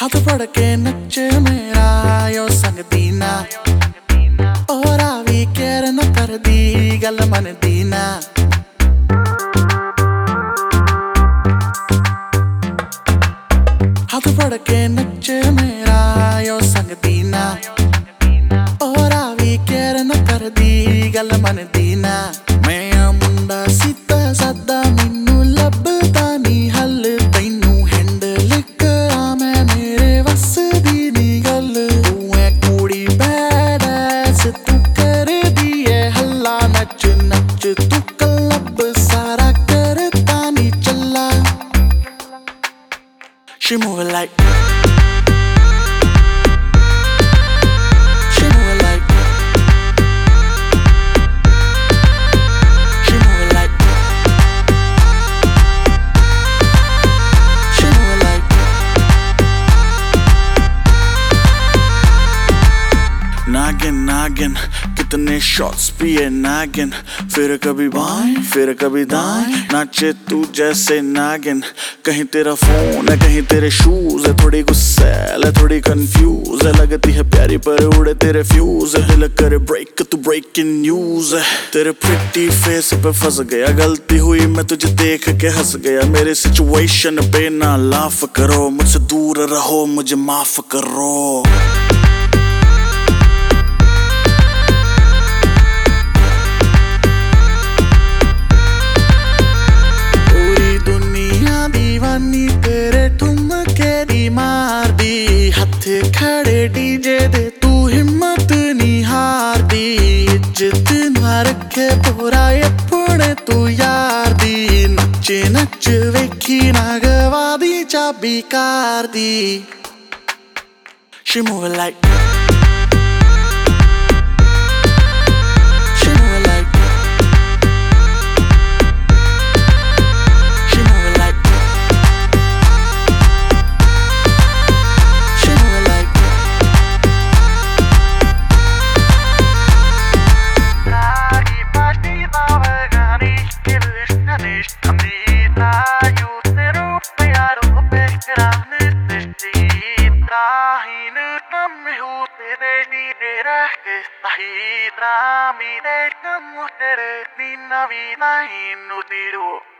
हाथ पड़ के नच मेरा यो संग दीना और आवी केर न कर दी गल मन दीना हाथ पड़ के नच मेरा यो संग दीना और आवी केर न कर दी गल मन दीना She She moving like She moving कितने शॉट्स पिए नागिन फिर कभी बाएँ, फिर कभी दाएँ। नाचे तू जैसे नागिन कहीं तेरा फ़ोन है, कहीं तेरे शूज़ है। थोड़ी गुस्सैल है थोड़ी कंफ्यूज है। लगती है प्यारी पर उड़े तेरे फ्यूज है। दिल करे ब्रेक तू ब्रेकिंग न्यूज़ है। तेरे प्रिटी फेस पे फंस गया। गलती हुई, मैं तुझे देख के हंस गया। मेरे सिचुएशन पे ना लाफ करो। मुझसे दूर रहो, मुझे माफ़ करो। ਮਾਰਦੀ ਹੱਥ ਖੜੇ ਡੀਜੇ ਦੇ ਤੂੰ ਹਿੰਮਤ ਨਹੀਂ ਹਾਰਦੀ ਇੱਜ਼ਤ ਨਾ ਰੱਖੇ ਪੂਰਾ ਆਪਣੇ ਤੂੰ ਯਾਰ ਦੀ ਨੱਚੇ ਨੱਚ ਵੇਖੀ ਨਾ ਗਵਾਦੀ ਚਾਬੀ ਕਾਰ ਦੀ She moving like cambio ustedes dineras que está gira, mire cómo ustedes mi Navidad inútil.